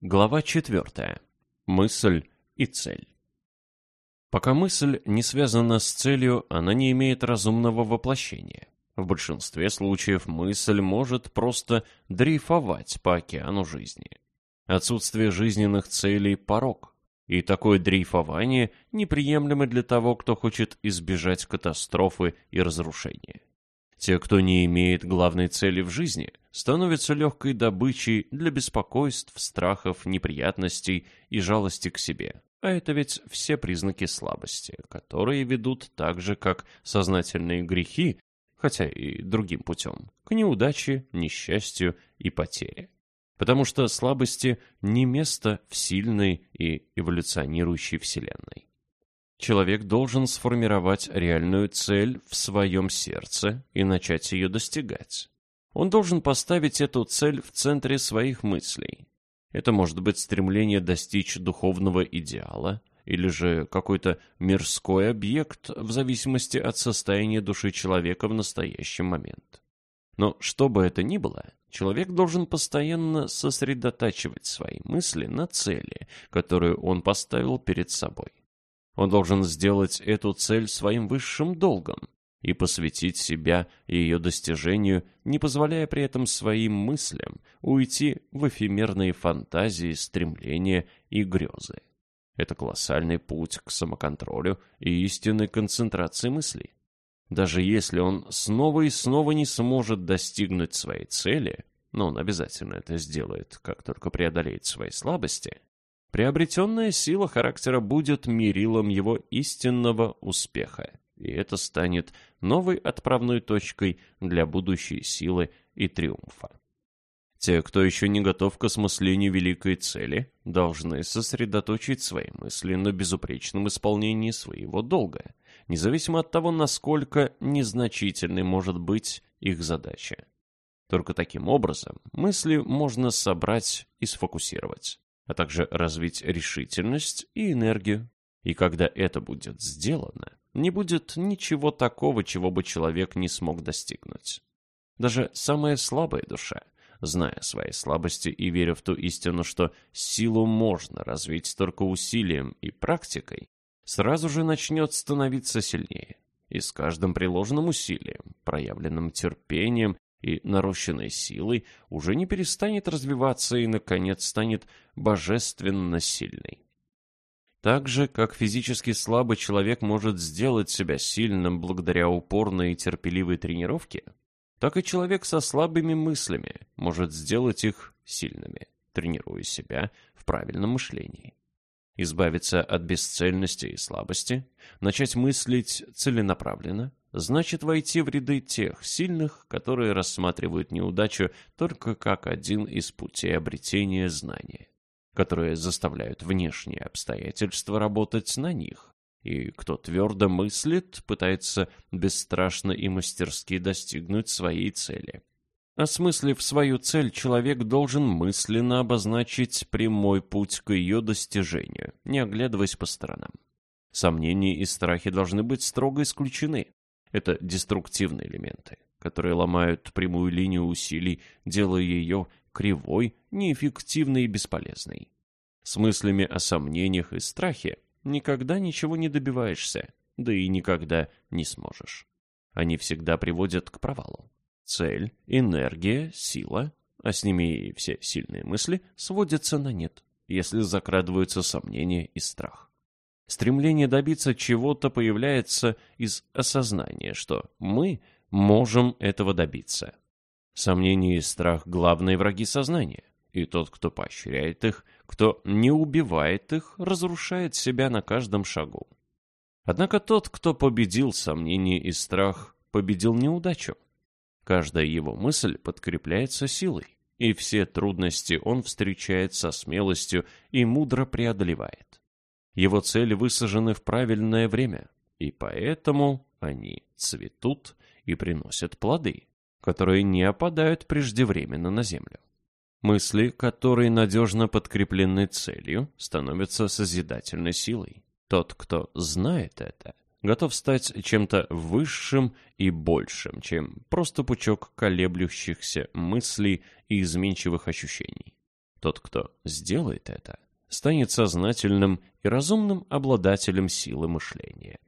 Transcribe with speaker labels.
Speaker 1: Глава 4. Мысль и цель. Пока мысль не связана с целью, она не имеет разумного воплощения. В большинстве случаев мысль может просто дрейфовать по океану жизни. Отсутствие жизненных целей – порог. И такое дрейфование неприемлемо для того, кто хочет избежать катастрофы и разрушения. Те, кто не имеет главной цели в жизни, становятся легкой добычей для беспокойств, страхов, неприятностей и жалости к себе. А это ведь все признаки слабости, которые ведут так же, как сознательные грехи, хотя и другим путем, к неудаче, несчастью и потере. Потому что слабости не место в сильной и эволюционирующей Вселенной. Человек должен сформировать реальную цель в своем сердце и начать ее достигать. Он должен поставить эту цель в центре своих мыслей. Это может быть стремление достичь духовного идеала, или же какой-то мирской объект в зависимости от состояния души человека в настоящий момент. Но что бы это ни было, человек должен постоянно сосредотачивать свои мысли на цели, которую он поставил перед собой. Он должен сделать эту цель своим высшим долгом и посвятить себя ее достижению, не позволяя при этом своим мыслям уйти в эфемерные фантазии, стремления и грезы. Это колоссальный путь к самоконтролю и истинной концентрации мыслей. Даже если он снова и снова не сможет достигнуть своей цели, но он обязательно это сделает, как только преодолеет свои слабости, Приобретенная сила характера будет мерилом его истинного успеха, и это станет новой отправной точкой для будущей силы и триумфа. Те, кто еще не готов к осмыслению великой цели, должны сосредоточить свои мысли на безупречном исполнении своего долга, независимо от того, насколько незначительной может быть их задача. Только таким образом мысли можно собрать и сфокусировать а также развить решительность и энергию. И когда это будет сделано, не будет ничего такого, чего бы человек не смог достигнуть. Даже самая слабая душа, зная свои слабости и веря в ту истину, что силу можно развить только усилием и практикой, сразу же начнет становиться сильнее. И с каждым приложенным усилием, проявленным терпением и нарощенной силой уже не перестанет развиваться и, наконец, станет божественно сильной. Так же, как физически слабый человек может сделать себя сильным благодаря упорной и терпеливой тренировке, так и человек со слабыми мыслями может сделать их сильными, тренируя себя в правильном мышлении. Избавиться от бесцельности и слабости, начать мыслить целенаправленно, значит войти в ряды тех сильных, которые рассматривают неудачу только как один из путей обретения знания, которые заставляют внешние обстоятельства работать на них. И кто твердо мыслит, пытается бесстрашно и мастерски достигнуть своей цели. Осмыслив свою цель, человек должен мысленно обозначить прямой путь к ее достижению, не оглядываясь по сторонам. Сомнения и страхи должны быть строго исключены. Это деструктивные элементы, которые ломают прямую линию усилий, делая ее кривой, неэффективной и бесполезной. С мыслями о сомнениях и страхе никогда ничего не добиваешься, да и никогда не сможешь. Они всегда приводят к провалу. Цель, энергия, сила, а с ними и все сильные мысли, сводятся на нет, если закрадываются сомнения и страх. Стремление добиться чего-то появляется из осознания, что мы можем этого добиться. Сомнение и страх – главные враги сознания, и тот, кто поощряет их, кто не убивает их, разрушает себя на каждом шагу. Однако тот, кто победил сомнение и страх, победил неудачу. Каждая его мысль подкрепляется силой, и все трудности он встречает со смелостью и мудро преодолевает. Его цели высажены в правильное время, и поэтому они цветут и приносят плоды, которые не опадают преждевременно на землю. Мысли, которые надежно подкреплены целью, становятся созидательной силой. Тот, кто знает это, готов стать чем-то высшим и большим, чем просто пучок колеблющихся мыслей и изменчивых ощущений. Тот, кто сделает это, станет сознательным и разумным обладателем силы мышления.